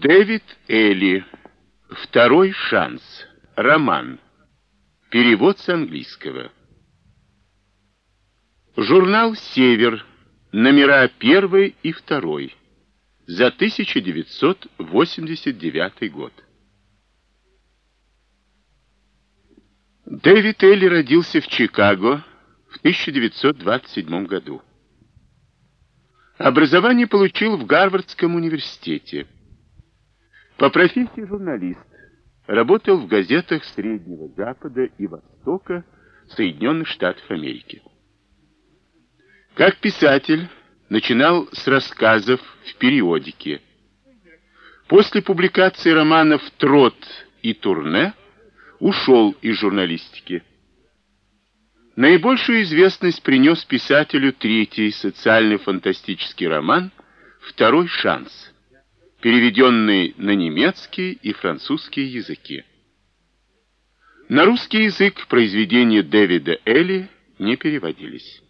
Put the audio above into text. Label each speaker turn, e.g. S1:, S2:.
S1: Дэвид Элли. Второй шанс. Роман. Перевод с английского. Журнал «Север». Номера 1 и 2. За 1989 год. Дэвид Элли родился в Чикаго в 1927 году. Образование получил в Гарвардском университете. По профессии журналист. Работал в газетах Среднего Запада и Востока Соединенных Штатов Америки. Как писатель начинал с рассказов в периодике. После публикации романов «Трот» и «Турне» ушел из журналистики. Наибольшую известность принес писателю третий социально-фантастический роман «Второй шанс» переведенный на немецкий и французский языки. На русский язык произведения Дэвида Элли не переводились.